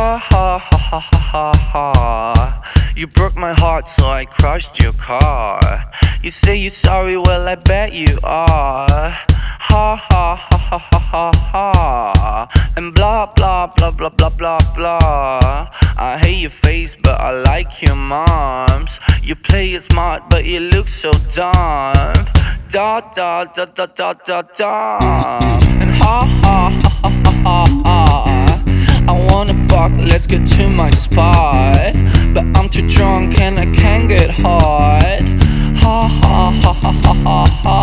Ha ha ha ha ha ha ha. You broke my heart, so I crushed your car. You say you're sorry, well, I bet you are. Ha ha ha ha ha ha ha. And blah blah blah blah blah blah blah. I hate your face, but I like your mom's. You play it smart, but you look so dumb. Da da da da da da da. And ha ha ha ha ha ha my mm-hmm. spot. Mm-hmm. But I'm too drunk and I can't get hard. Ha ha ha ha ha ha ha.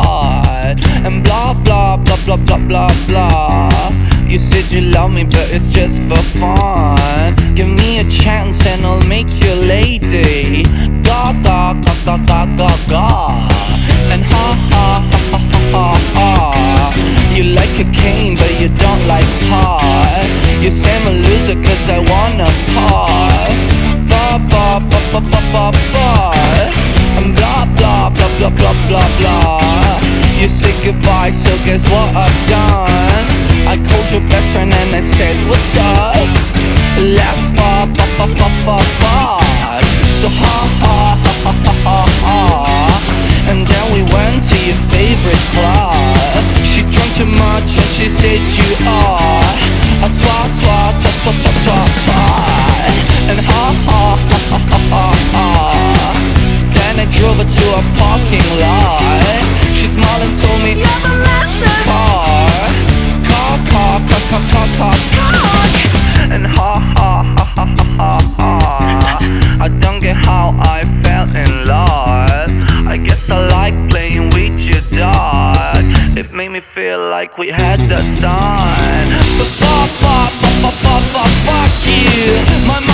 And blah blah blah blah blah blah blah. You said you love me, but it's just for fun. Give me a chance and I'll make you a lady. Ga ga ga ga ga ga ga. And ha ha ha ha ha ha ha. You like cocaine, but you don't like pot. You say I'm a loser cause I wanna puff. Ba ba ba ba ba ba ba. And blah blah blah blah blah blah blah. You said goodbye, so guess what I've done? I called your best friend and I said, What's up? Let's fuck, fuck, fuck, fuck, fuck, fuck. So ha ha ha ha ha ha ha. And then we went to your favorite club. She drank too much and she said you are a twat, twat, twat, twat, twat, twat. And ha ha ha ha ha ha ha. Then I drove her to a parking lot. She smiled and told me, Never listen. car, car, car, car, car, car, car, car. And ha ha ha ha ha ha ha. I don't get how I fell in love. I guess I like playing with your dog. It made me feel like we had the sun. Fuck you. My